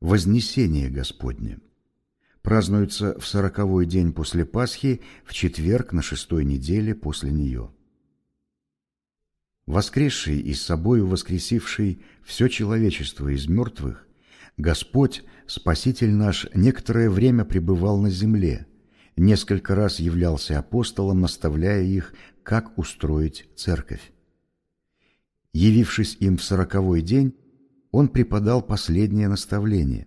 Вознесение Господне. Празднуется в сороковой день после Пасхи, в четверг на шестой неделе после нее. Воскресший и с собою воскресивший все человечество из мертвых, Господь, Спаситель наш, некоторое время пребывал на земле, несколько раз являлся апостолом, наставляя их, как устроить церковь. Явившись им в сороковой день, он преподал последнее наставление,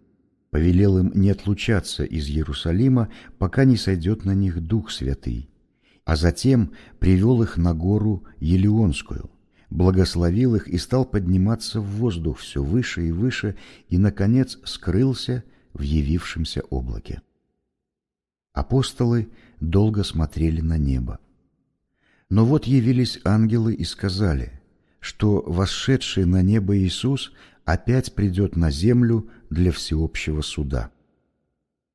повелел им не отлучаться из Иерусалима, пока не сойдет на них Дух Святый, а затем привел их на гору Елеонскую, благословил их и стал подниматься в воздух все выше и выше, и, наконец, скрылся в явившемся облаке. Апостолы долго смотрели на небо. Но вот явились ангелы и сказали, что восшедший на небо Иисус опять придет на землю для всеобщего суда.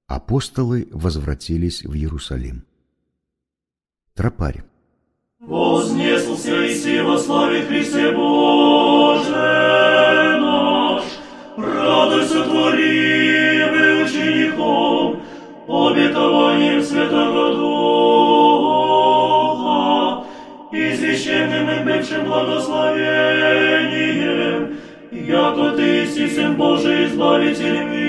Апостолы возвратились в Иерусалим. Тропарь. Вознесся и во славе Христе Боже наш, радуйся творимый учеником, обетованием Святого Духа, яко Ты си Сын Божий, Избавитель мира.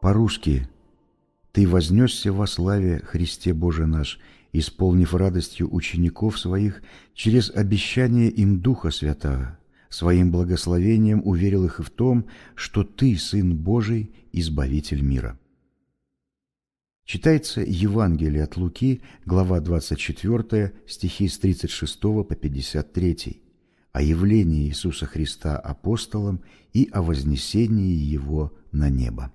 По-русски «Ты вознесся во славе Христе Боже наш, исполнив радостью учеников своих через обещание им Духа Святаго, своим благословением уверил их в том, что Ты, Сын Божий, Избавитель мира». Читается Евангелие от Луки, глава 24, стихи с 36 по 53, о явлении Иисуса Христа апостолам и о вознесении Его на небо.